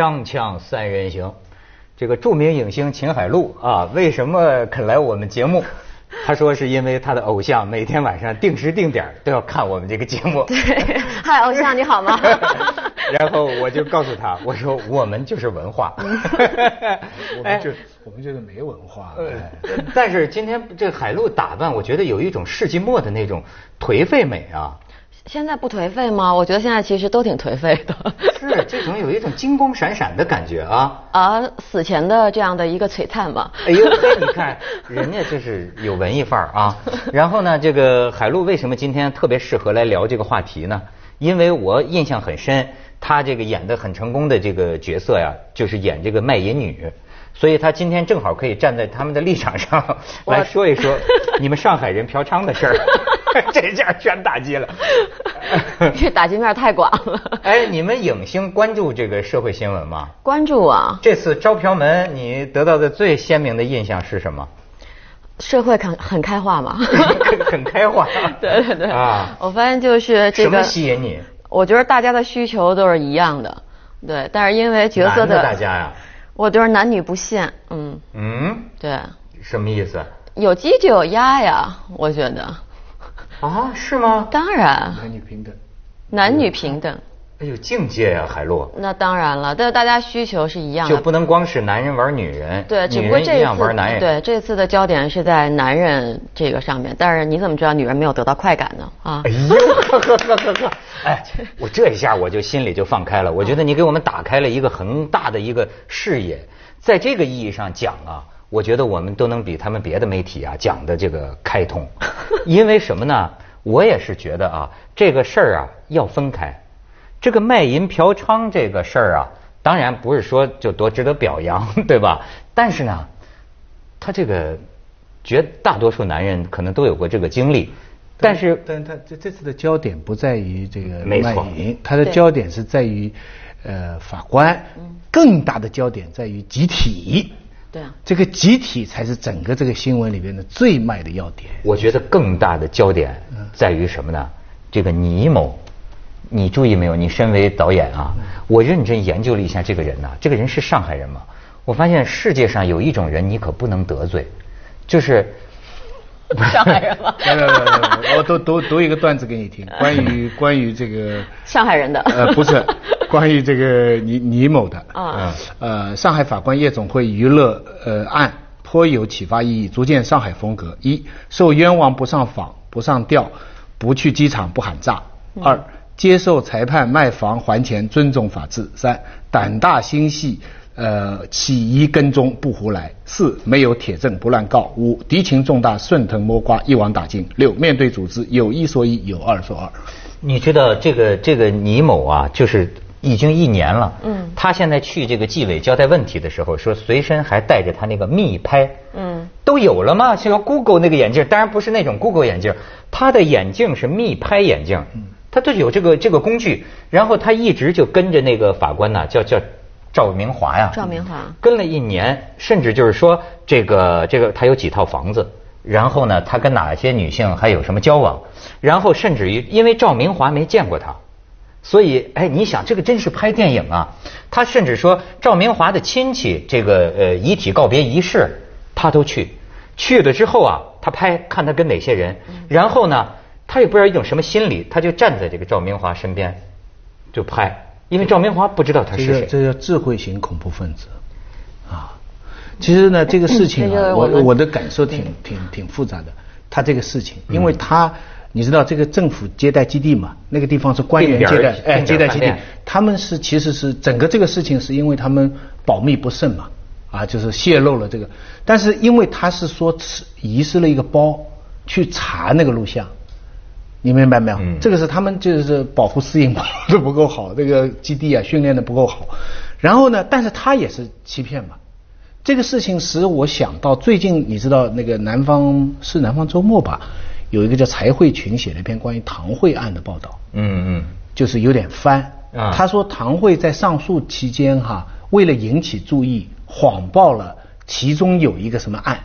锵锵三人行，这个著名影星秦海璐啊，为什么肯来我们节目？他说是因为他的偶像每天晚上定时定点都要看我们这个节目。对，嗨，偶像你好吗？然后我就告诉他，我说我们就是文化。我们就我们这个没文化。但是今天这海璐打扮，我觉得有一种世纪末的那种颓废美啊。现在不颓废吗？我觉得现在其实都挺颓废的。是这种有一种金光闪闪的感觉啊。啊，死前的这样的一个璀璨吧。哎呦，嘿，你看人家就是有文艺范儿啊。然后呢，这个海璐为什么今天特别适合来聊这个话题呢？因为我印象很深，她这个演的很成功的这个角色呀，就是演这个卖淫女。所以他今天正好可以站在他们的立场上来说一说你们上海人嫖娼的事儿，这下全打击了。这打击面太广了。哎，你们影星关注这个社会新闻吗？关注啊。这次招嫖门，你得到的最鲜明的印象是什么？社会很很开化嘛。很开化。对对对。啊。我发现就是这个。什么吸引你？我觉得大家的需求都是一样的，对，但是因为角色的。大家呀。我觉得男女不限，嗯嗯，对，什么意思？有鸡就有鸭呀，我觉得。啊，是吗？当然。男女平等。男女平等。哎呦，境界呀，海洛。那当然了，但是大家需求是一样的。就不能光是男人玩女人，对，只不过这样玩男人对这次的焦点是在男人这个上面，但是你怎么知道女人没有得到快感呢？啊！哎呦，呵呵呵呵呵，哎，我这一下我就心里就放开了。我觉得你给我们打开了一个很大的一个视野，在这个意义上讲啊，我觉得我们都能比他们别的媒体啊讲的这个开通，因为什么呢？我也是觉得啊，这个事儿啊要分开。这个卖淫嫖娼这个事儿啊，当然不是说就多值得表扬，对吧？但是呢，他这个绝大多数男人可能都有过这个经历，但是，但他这这次的焦点不在于这个卖淫，他的焦点是在于呃法官，更大的焦点在于集体，对啊，这个集体才是整个这个新闻里边的最卖的要点。我觉得更大的焦点在于什么呢？这个倪某。你注意没有？你身为导演啊，我认真研究了一下这个人呐。这个人是上海人吗？我发现世界上有一种人你可不能得罪，就是 上海人吗？来来来来，我读读读一个段子给你听，关于 关于这个上海人的呃不是 关于这个倪倪某的啊呃上海法官夜总会娱乐呃案颇有启发意义，足见上海风格：一受冤枉不上访不上吊不去机场不喊炸；二接受裁判卖房还钱，尊重法治。三胆大心细，呃，起疑跟踪不胡来。四没有铁证不乱告。五敌情重大，顺藤摸瓜一网打尽。六面对组织有一说一，有二说二。你知道这个这个倪某啊，就是已经一年了。嗯。他现在去这个纪委交代问题的时候，说随身还带着他那个密拍。嗯。都有了吗？像 Google 那个眼镜，当然不是那种 Google 眼镜，他的眼镜是密拍眼镜。嗯。他都有这个这个工具，然后他一直就跟着那个法官呢，叫叫赵明华呀。赵明华跟了一年，甚至就是说这个这个他有几套房子，然后呢，他跟哪些女性还有什么交往，然后甚至于因为赵明华没见过他，所以哎，你想这个真是拍电影啊！他甚至说赵明华的亲戚这个呃遗体告别仪式他都去，去了之后啊，他拍看他跟哪些人，然后呢。他也不知道一种什么心理，他就站在这个赵明华身边，就拍，因为赵明华不知道他是谁。这叫智慧型恐怖分子，啊，其实呢，这个事情啊，我我的感受挺挺挺复杂的。他这个事情，因为他你知道这个政府接待基地嘛，那个地方是官员接待，哎，接待基地，他们是其实是整个这个事情是因为他们保密不慎嘛，啊，就是泄露了这个，但是因为他是说遗失了一个包，去查那个录像。你明白没有？这个是他们就是保护私隐保护的不够好，这个基地啊训练的不够好。然后呢，但是他也是欺骗嘛。这个事情使我想到最近，你知道那个南方是南方周末吧？有一个叫柴慧群写了一篇关于唐慧案的报道。嗯嗯。就是有点翻。啊。他说唐慧在上诉期间哈，为了引起注意，谎报了其中有一个什么案。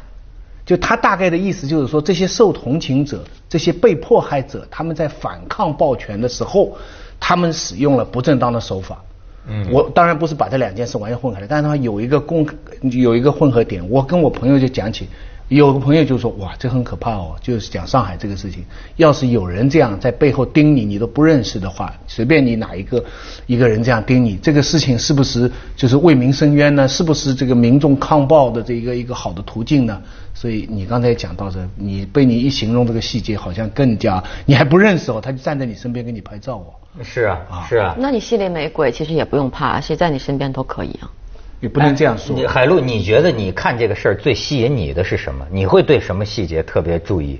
就他大概的意思就是说，这些受同情者、这些被迫害者，他们在反抗暴权的时候，他们使用了不正当的手法，嗯，我当然不是把这两件事完全混合了，但是它有一个共有一个混合点。我跟我朋友就讲起。有个朋友就说：“哇，这很可怕哦！就是讲上海这个事情，要是有人这样在背后盯你，你都不认识的话，随便你哪一个一个人这样盯你，这个事情是不是就是为民申冤呢？是不是这个民众抗暴的这一个一个好的途径呢？所以你刚才讲到的，你被你一形容这个细节，好像更加你还不认识哦，他就站在你身边给你拍照哦。是啊，是啊。那你心里没鬼，其实也不用怕，谁在你身边都可以啊。”也不能这样说。海陆，你觉得你看这个事儿最吸引你的是什么？你会对什么细节特别注意？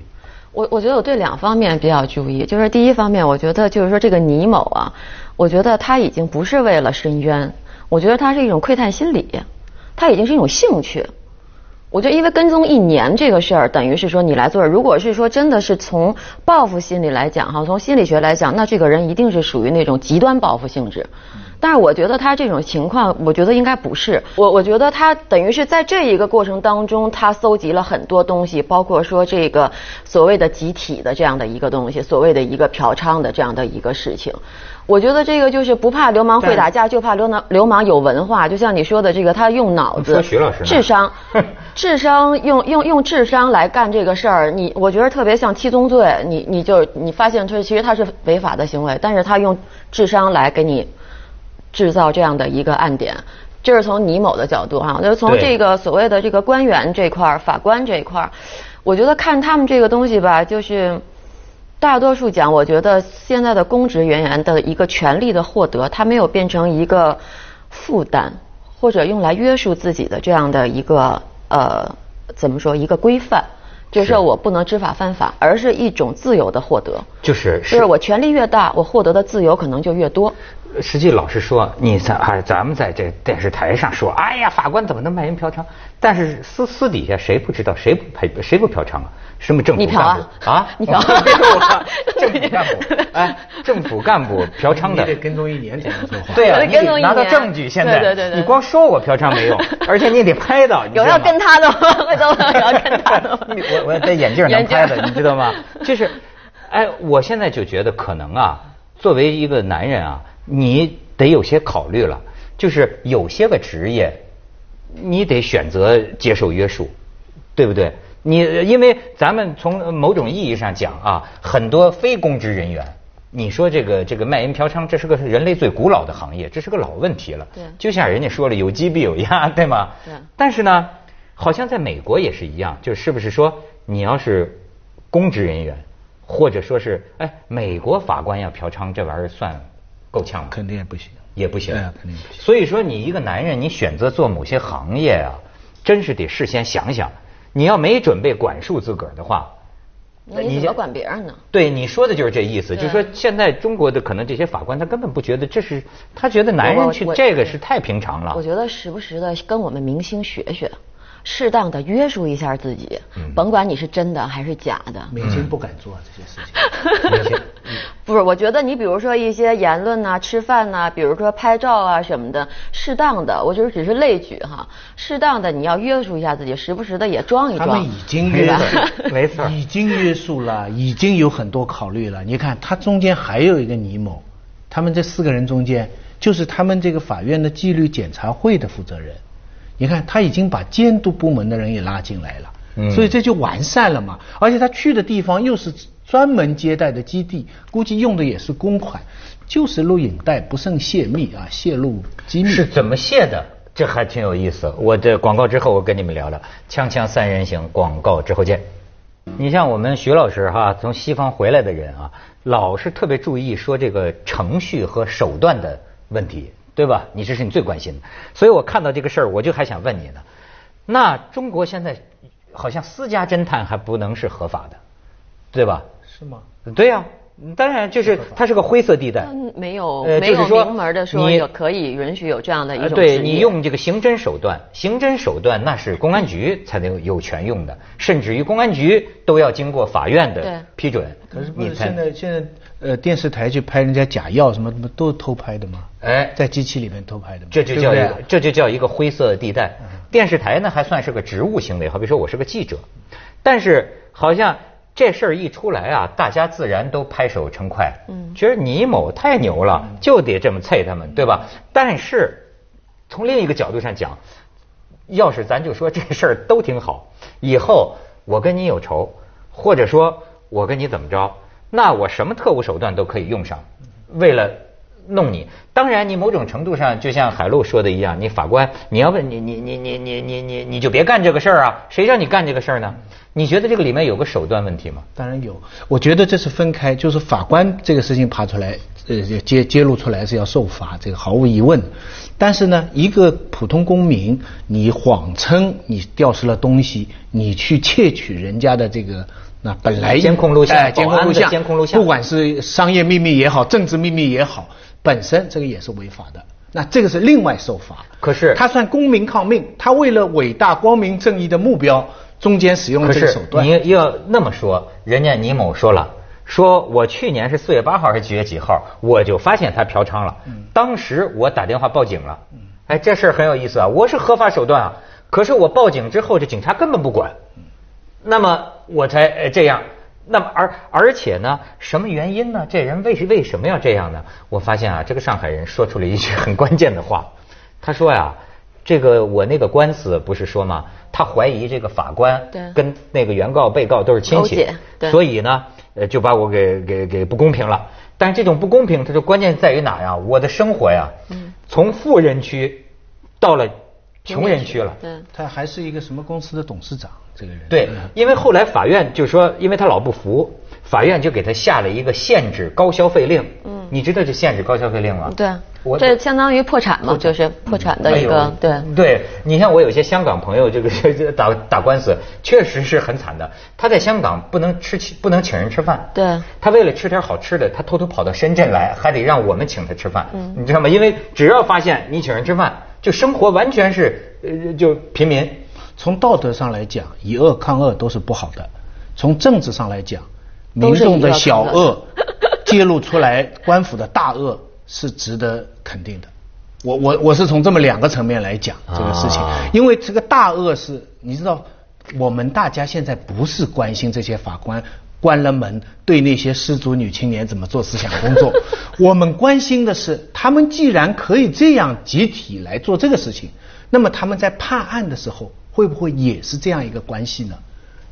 我我觉得我对两方面比较注意，就是第一方面，我觉得就是说这个倪某啊，我觉得他已经不是为了申冤，我觉得他是一种窥探心理，他已经是一种兴趣。我觉得因为跟踪一年这个事儿，等于是说你来做，如果是说真的是从报复心理来讲哈，从心理学来讲，那这个人一定是属于那种极端报复性质。但是我觉得他这种情况，我觉得应该不是。我我觉得他等于是在这一个过程当中，他搜集了很多东西，包括说这个所谓的集体的这样的一个东西，所谓的一个嫖娼的这样的一个事情。我觉得这个就是不怕流氓会打架，就怕流氓流氓有文化。就像你说的这个，他用脑子，智商，智商用用用智商来干这个事儿，你我觉得特别像七宗罪。你你就你发现他其实他是违法的行为，但是他用智商来给你。制造这样的一个案点，这是从倪某的角度哈，就是从这个所谓的这个官员这块儿、法官这一块儿，我觉得看他们这个东西吧，就是大多数讲，我觉得现在的公职人员的一个权利的获得，它没有变成一个负担或者用来约束自己的这样的一个呃怎么说一个规范，就是说我不能知法犯法，而是一种自由的获得，就是就是我权力越大，我获得的自由可能就越多。实际老实说，你在哎，咱们在这电视台上说，哎呀，法官怎么能卖淫嫖娼？但是私私底下谁不知道？谁不赔？谁不嫖娼啊？什么政府干部啊？你嫖？政府干部？哎，政府干部嫖娼的？你得跟踪一年才能说话。对啊，你得拿到证据。现在，对对对，你光说我嫖娼没用，而且你得拍到。有要跟他的吗？有要跟他的。我我戴眼镜能拍的，你知道吗？就是，哎，我现在就觉得可能啊，作为一个男人啊。你得有些考虑了，就是有些个职业，你得选择接受约束，对不对？你因为咱们从某种意义上讲啊，很多非公职人员，你说这个这个卖淫嫖娼，这是个人类最古老的行业，这是个老问题了。对。就像人家说了，有鸡必有鸭，对吗？对。但是呢，好像在美国也是一样，就是不是说你要是公职人员，或者说是哎，美国法官要嫖娼，这玩意儿算？够呛吗？肯定也不行，也不行。对啊，肯定不行。所以说，你一个男人，你选择做某些行业啊，真是得事先想想。你要没准备管束自个儿的话，那你怎么管别人呢？对，你说的就是这意思。就是说，现在中国的可能这些法官，他根本不觉得这是，他觉得男人去这个是太平常了。我觉得时不时的跟我们明星学学。适当的约束一下自己，甭管你是真的还是假的。明星不敢做这些事情。不是，我觉得你比如说一些言论呐、吃饭呐，比如说拍照啊什么的，适当的，我觉得只是类举哈。适当的你要约束一下自己，时不时的也装一装。他们已经约了，没错，已经约束了，已经有很多考虑了。你看，他中间还有一个倪某，他们这四个人中间，就是他们这个法院的纪律检查会的负责人。你看，他已经把监督部门的人也拉进来了，所以这就完善了嘛。而且他去的地方又是专门接待的基地，估计用的也是公款，就是录影带不慎泄密啊，泄露机密。是怎么泄的？这还挺有意思。我这广告之后我跟你们聊聊，锵锵三人行，广告之后见。你像我们徐老师哈，从西方回来的人啊，老是特别注意说这个程序和手段的问题。对吧？你这是你最关心的，所以我看到这个事儿，我就还想问你呢。那中国现在好像私家侦探还不能是合法的，对吧？是吗？对呀，当然就是它是个灰色地带。没有没有明门的说你可以允许有这样的一种。对你用这个刑侦手段，刑侦手段那是公安局才能有权用的，甚至于公安局都要经过法院的批准。可是不是现在现在。呃，电视台去拍人家假药什么什么都偷拍的吗？哎，在机器里面偷拍的，这就叫一个，这就叫一个灰色地带。电视台呢还算是个职务行为，好比说我是个记者，但是好像这事儿一出来啊，大家自然都拍手称快，嗯，觉得倪某太牛了，就得这么啐他们，对吧？但是从另一个角度上讲，要是咱就说这事儿都挺好，以后我跟你有仇，或者说我跟你怎么着，那我什么特务手段都可以用上，为了。弄你，当然你某种程度上就像海陆说的一样，你法官你要问你你你你你你你你就别干这个事儿啊，谁让你干这个事儿呢？你觉得这个里面有个手段问题吗？当然有，我觉得这是分开，就是法官这个事情爬出来，呃，揭揭露出来是要受罚，这个毫无疑问。但是呢，一个普通公民，你谎称你掉失了东西，你去窃取人家的这个那本来监控录像，监控录像，监控录像，不管是商业秘密也好，政治秘密也好。本身这个也是违法的，那这个是另外受罚。可是他算公民抗命，他为了伟大光明正义的目标，中间使用这个手段。你要那么说，人家倪某说了，说我去年是四月八号还是几月几号，我就发现他嫖娼了。当时我打电话报警了。哎，这事儿很有意思啊，我是合法手段啊，可是我报警之后，这警察根本不管，那么我才这样。那么而而且呢，什么原因呢？这人为为什么要这样呢？我发现啊，这个上海人说出了一句 很关键的话，他说呀，这个我那个官司不是说吗？他怀疑这个法官跟那个原告、被告都是亲戚，所以呢，呃，就把我给给给不公平了。但是这种不公平，它就关键在于哪呀？我的生活呀，从富人区到了。穷人区了，他还是一个什么公司的董事长，这个人。对，因为后来法院就说，因为他老不服，法院就给他下了一个限制高消费令。嗯，你知道这限制高消费令吗？对，我这相当于破产嘛，就是破产的一个。对，对你像我有些香港朋友，这个打打官司，确实是很惨的。他在香港不能吃不能请人吃饭。对。他为了吃点好吃的，他偷偷跑到深圳来，还得让我们请他吃饭。嗯。你知道吗？因为只要发现你请人吃饭。就生活完全是呃，就平民。从道德上来讲，以恶抗恶都是不好的；从政治上来讲，民众的小恶 揭露出来，官府的大恶是值得肯定的。我我我是从这么两个层面来讲这个事情，因为这个大恶是，你知道，我们大家现在不是关心这些法官。关了门，对那些失足女青年怎么做思想工作？我们关心的是，他们既然可以这样集体来做这个事情，那么他们在判案的时候会不会也是这样一个关系呢？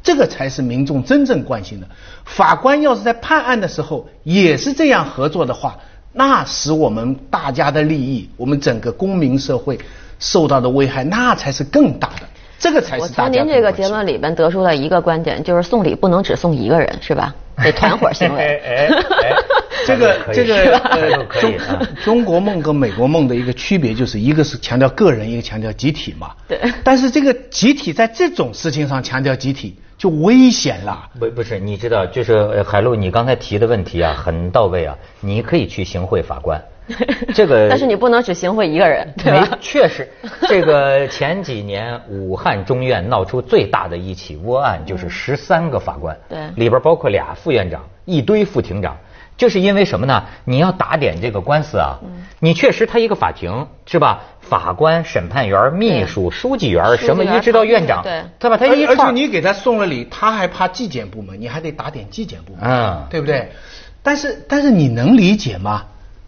这个才是民众真正关心的。法官要是在判案的时候也是这样合作的话，那使我们大家的利益，我们整个公民社会受到的危害，那才是更大的。这个才是我从您这个结论里边得出了一个观点，就是送礼不能只送一个人，是吧？得团伙行为。哎哎哎，这个这个中中国梦跟美国梦的一个区别，就是一个是强调个人，一个强调集体嘛。对。但是这个集体在这种事情上强调集体就危险了。不不是，你知道，就是海陆，你刚才提的问题啊，很到位啊，你可以去行贿法官。这个，但是你不能只行贿一个人，对吧？确实，这个前几年武汉中院闹出最大的一起窝案，就是十三个法官，对，里边包括俩副院长，一堆副庭长，就是因为什么呢？你要打点这个官司啊，你确实他一个法庭是吧？法官、审判员、秘书、书记员，什么一直到院长，对，他把他一而且你给他送了礼，他还怕纪检部门，你还得打点纪检部门，嗯，对不对？但是但是你能理解吗？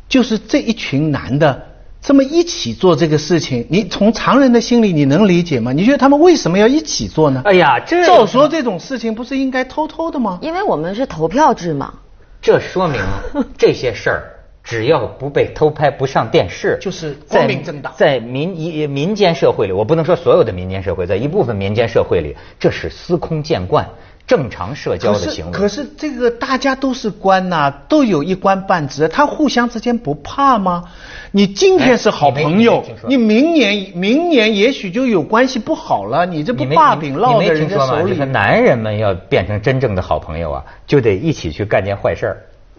就是这一群男的这么一起做这个事情，你从常人的心里你能理解吗？你觉得他们为什么要一起做呢？哎呀，这照说这种事情不是应该偷偷的吗？因为我们是投票制嘛。这说明这些事儿只要不被偷拍不上电视，就是光明正大。在民一民间社会里，我不能说所有的民间社会，在一部分民间社会里，这是司空见惯。正常社交的行为，可是这个大家都是官呐，都有一官半职，他互相之间不怕吗？你今天是好朋友，你明年明年也许就有关系不好了，你这不把柄落在人家手里？男人们要变成真正的好朋友啊，就得一起去干件坏事儿。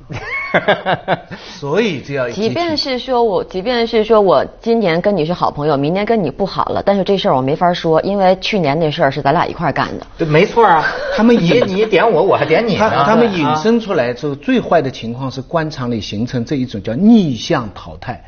所以这样，即便是说我，即便是说我今年跟你是好朋友，明年跟你不好了，但是这事儿我没法说，因为去年那事儿是咱俩一块干的。对，没错啊。他们你你点我，我还点你呢。他们引申出来之后，最坏的情况是官场里形成这一种叫逆向淘汰，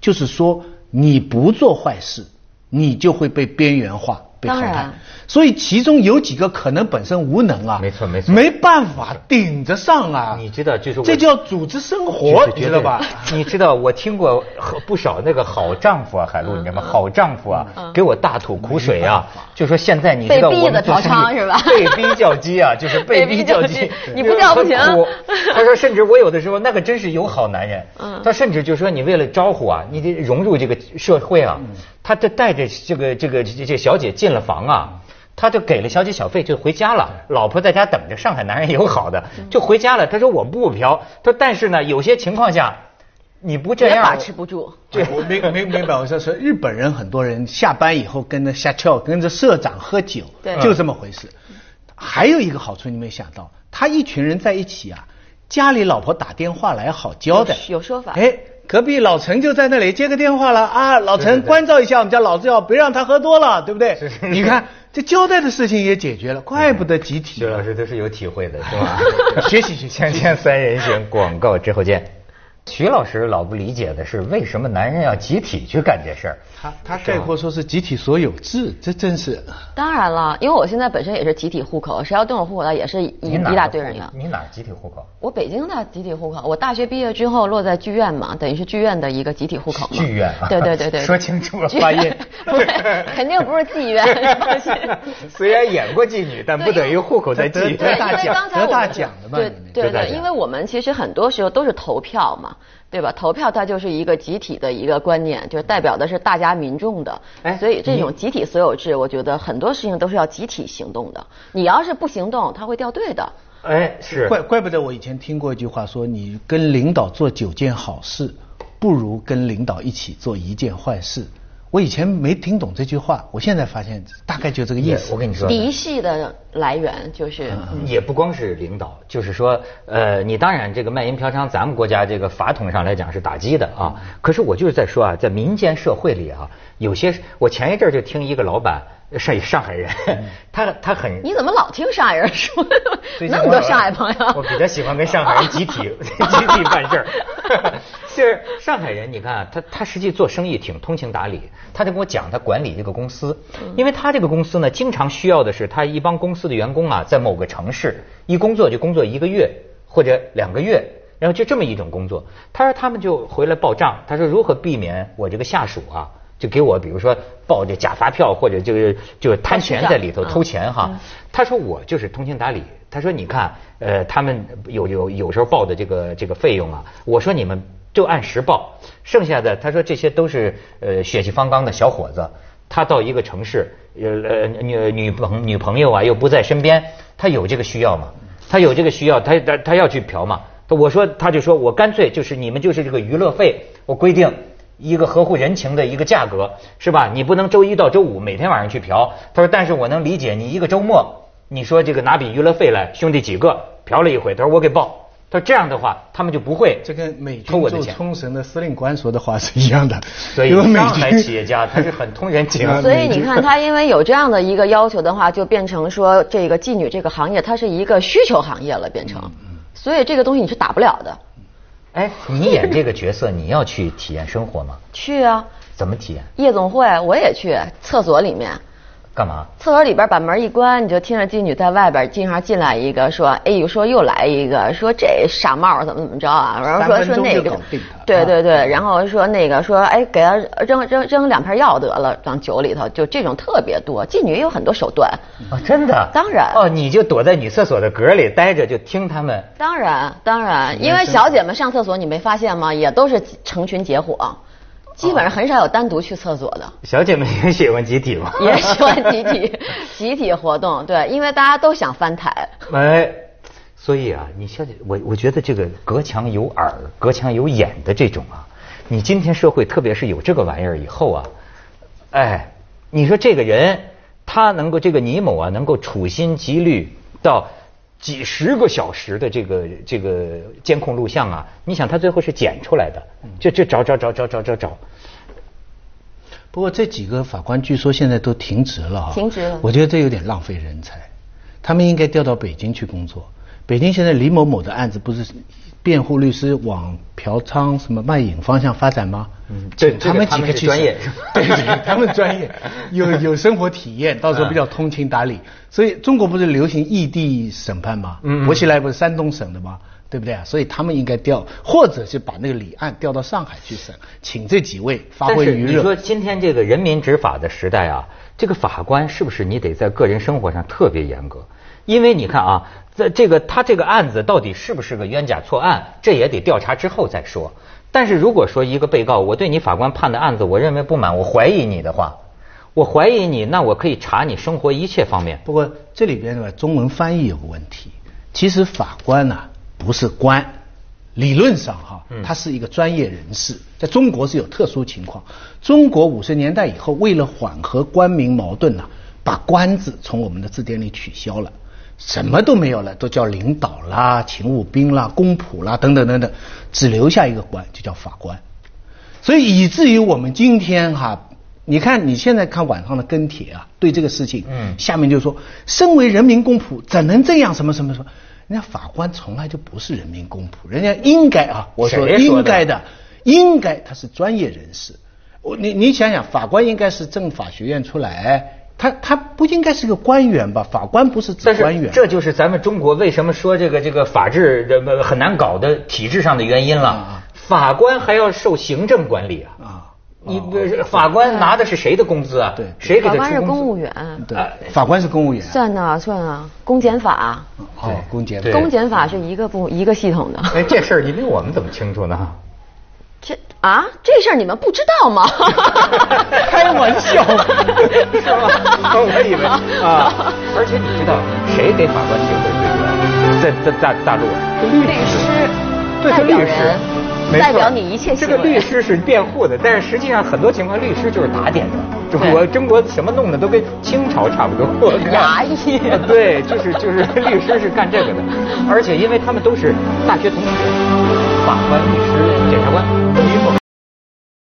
就是说你不做坏事，你就会被边缘化。被淘汰。所以其中有几个可能本身无能啊，没错没错，没办法顶着上啊。你知道，就是这叫组织生活，你知道吧？你知道，我听过不少那个好丈夫啊，海陆，你知道吗？好丈夫啊，给我大吐苦水啊，就说现在你知道我们做生意被逼叫鸡啊，就是被逼叫鸡，你不叫不行。他说，甚至我有的时候那个真是有好男人，他甚至就说你为了招呼啊，你得融入这个社会啊，他就带着这个这个这这小姐进了房啊。他就给了小姐小费，就回家了。老婆在家等着。上海男人有好的，就回家了。他说我不嫖。他说但是呢，有些情况下，你不这样，把持不住。对，我没没明白。我说说日本人很多人下班以后跟着下跳，跟着社长喝酒，对就这么回事。还有一个好处你没想到，他一群人在一起啊，家里老婆打电话来好交代。有说法。哎。隔壁老陈就在那里接个电话了啊，老陈关照一下我们家老赵，别让他喝多了，对不对？你看这交代的事情也解决了，怪不得集体。徐老师都是有体会的，是吧？学 习学习。锵锵三人行，广告之后见。徐老师老不理解的是，为什么男人要集体去干这事儿？他他概括说是集体所有制，这真是。当然了，因为我现在本身也是集体户口，谁要动我户口的也是一一大堆人呀。你哪集体户口？我北京的集体户口，我大学毕业之后落在剧院嘛，等于是剧院的一个集体户口。剧院啊？对对对对。说清楚了发音。不是，肯定不是妓院。虽然演过妓女，但不等于户口在妓院。得大奖，得大奖的嘛。对对对，因为我们其实很多时候都是投票嘛。对吧？投票它就是一个集体的一个观念，就是代表的是大家民众的。哎，所以这种集体所有制，我觉得很多事情都是要集体行动的。你要是不行动，它会掉队的。哎，是。怪怪不得我以前听过一句话，说你跟领导做九件好事，不如跟领导一起做一件坏事。我以前没听懂这句话，我现在发现大概就这个意思。我跟你说，嫡系的来源就是也不光是领导，就是说，呃，你当然这个卖淫嫖娼，咱们国家这个法统上来讲是打击的啊。可是我就是在说啊，在民间社会里啊，有些我前一阵就听一个老板。上上海人，他他很。你怎么老听上海人说 那么多上海朋友？我比较喜欢跟上海人集体 集体办事儿。就是上海人，你看他他实际做生意挺通情达理。他就跟我讲，他管理这个公司，因为他这个公司呢，经常需要的是他一帮公司的员工啊，在某个城市一工作就工作一个月或者两个月，然后就这么一种工作。他说他们就回来报账，他说如何避免我这个下属啊。就给我，比如说报这假发票，或者就是就是贪钱在里头偷钱哈。他说我就是通情达理。他说你看，呃，他们有有有时候报的这个这个费用啊，我说你们就按时报，剩下的他说这些都是呃血气方刚的小伙子。他到一个城市，呃女女朋女朋友啊又不在身边，他有这个需要吗？他有这个需要，他他他要去嫖吗？我说他就说我干脆就是你们就是这个娱乐费，我规定。一个合乎人情的一个价格是吧？你不能周一到周五每天晚上去嫖。他说，但是我能理解你一个周末，你说这个拿笔娱乐费来，兄弟几个嫖了一回，他说我给报。他说这样的话，他们就不会这跟美军做冲绳的司令官说的话是一样的。所以上海企业家他是很通人情。所以你看，他因为有这样的一个要求的话，就变成说这个妓女这个行业，它是一个需求行业了，变成。所以这个东西你是打不了的。哎，你演这个角色，你要去体验生活吗？去啊。怎么体验？夜总会我也去，厕所里面。干嘛？厕所里边把门一关，你就听着妓女在外边经常进来一个说，哎呦说又来一个，说这傻帽怎么怎么着啊？然后说说那个，对对对，然后说那个说哎给他扔扔扔两片药得了，往酒里头，就这种特别多。妓女也有很多手段啊，真的？当然。哦，你就躲在女厕所的格里待着，就听他们。当然当然，因为小姐们上厕所你没发现吗？也都是成群结伙。基本上很少有单独去厕所的。小姐们也喜欢集体吗？也喜欢集体，集体活动，对，因为大家都想翻台。哎，所以啊，你小姐，我我觉得这个隔墙有耳、隔墙有眼的这种啊，你今天社会特别是有这个玩意儿以后啊，哎，你说这个人他能够这个倪某啊，能够处心积虑到。几十个小时的这个这个监控录像啊，你想他最后是剪出来的，就就找找找找找找找。不过这几个法官据说现在都停职了啊，停职了。我觉得这有点浪费人才，他们应该调到北京去工作。北京现在李某某的案子不是辩护律师往嫖娼什么卖淫方向发展吗？嗯，对，他们几个专业，对对，他们专业，有 有生活体验，到时候比较通情达理。所以中国不是流行异地审判吗？嗯，薄熙来不是山东省的吗？对不对啊？所以他们应该调，或者是把那个李案调到上海去审，请这几位发挥余热。你说今天这个人民执法的时代啊，这个法官是不是你得在个人生活上特别严格？因为你看啊，在这个他这个案子到底是不是个冤假错案，这也得调查之后再说。但是如果说一个被告，我对你法官判的案子我认为不满，我怀疑你的话，我怀疑你，那我可以查你生活一切方面。不过这里边的中文翻译有个问题，其实法官呢。不是官，理论上哈，他是一个专业人士。在中国是有特殊情况。中国五十年代以后，为了缓和官民矛盾呢，把“官”字从我们的字典里取消了，什么都没有了，都叫领导啦、勤务兵啦、公仆啦等等等等，只留下一个官，就叫法官。所以以至于我们今天哈，你看你现在看网上的跟帖啊，对这个事情，嗯，下面就说，身为人民公仆，怎能这样？什么什么什么？人家法官从来就不是人民公仆，人家应该啊，我说应该的，应该他是专业人士。我你你想想，法官应该是政法学院出来，他他不应该是个官员吧？法官不是指官员。这就是咱们中国为什么说这个这个法治这很难搞的体制上的原因了。法官还要受行政管理啊。啊。你法官拿的是谁的工资啊？对，谁给他法官是公务员。对，法官是公务员。算呢，算啊，公检法。哦，公检。公检法是一个部一个系统的。哎，这事儿你比我们怎么清楚呢？这啊，这事儿你们不知道吗？开玩笑，是吗？我以为啊，而且你知道谁给法官机会最多？在在大大陆，律师，对，是律师。代表你一切这个律师是辩护的，但是实际上很多情况律师就是打点的。中国中国什么弄的都跟清朝差不多。衙役。对，就是就是律师是干这个的，而且因为他们都是大学同学，法官、律师。